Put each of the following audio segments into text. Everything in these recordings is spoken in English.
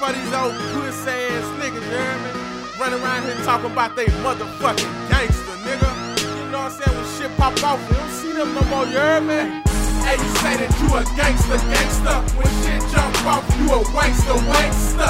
for these old pussy ass niggas, you hear me? Running around here talking about they motherfucking gangster, nigga. You know what I'm saying? When shit pop off, you don't see them no more, you hear me? Hey, you say that you a gangster, gangster. When shit jump off, you a wankster, wankster.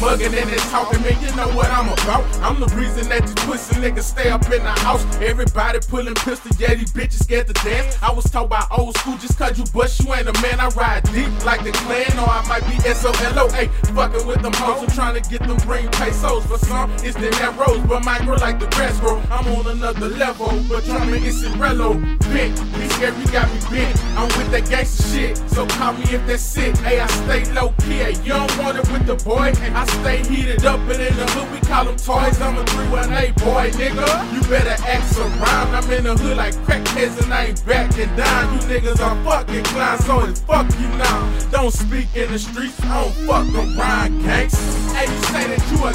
Mugging and that talking, man. You know what I'm about. I'm the reason that these pussy niggas stay up in the house. Everybody pulling pistol, yeah, these bitches scared to dance. I was taught by old school, just cause you bust, you ain't a man. I ride deep like the clan, or I might be SOLO. Hey, fucking with them hoes, I'm trying to get them green pesos. For some, it's the net rose, but my girl like the grass grow. I'm on another level, but drumming is irrelevant. Bent, be scared, you got me bent. I'm with that gangster shit, so call me if that's sick. Hey, I stay low key, hey, you don't want it with the boy. I stay heated up, and in the hood we call them toys. I'm a 318 boy, nigga. You better act around. I'm in the hood like crackheads, and I ain't backing down. You niggas are fucking clowns, so it's fuck you now. Don't speak in the streets, I don't fuck around, gangs. Hey, you say that you a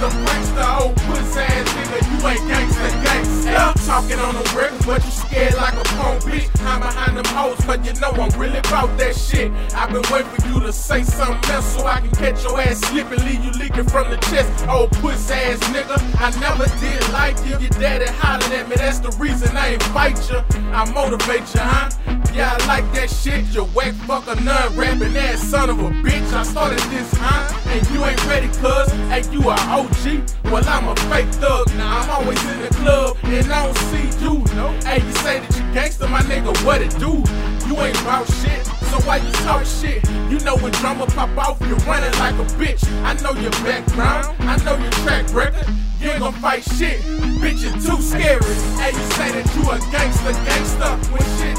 prankster, prankster. Oh, pussy ass nigga, you ain't gangster, gangster. Hey, talking on the record, but you scared like a punk bitch. I'm behind them hoes, but you know I'm really about that shit. I've been waiting for you to say something else so I can catch your ass slipping, leave you leaking from the chest. Oh, pussy ass nigga, I never did like you. Your daddy hollered at me, that's the reason I ain't fight you. I motivate you, huh? Yeah, I like that shit. You whack fucker, non rapping ass son of a bitch. I started this, huh? And you ain't ready, cuz. You a OG. Well, I'm a fake thug. Now I'm always in the club, and I don't see you. No. Hey, you say that you gangster, my nigga, what it do? You ain't about shit. So why you talk shit? You know when drama pop off, you're running like a bitch. I know your background, I know your track record. You ain't gon' fight shit, bitch, you're too scary. Hey, you say that you a gangster, gangster. When shit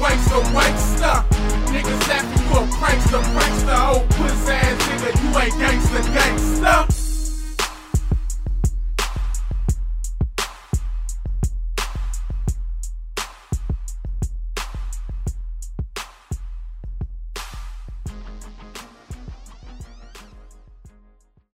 wankster, wankster. Niggas laughing, you a prankster, prankster. Oh, pussy ass nigga, you ain't gangster, gangster.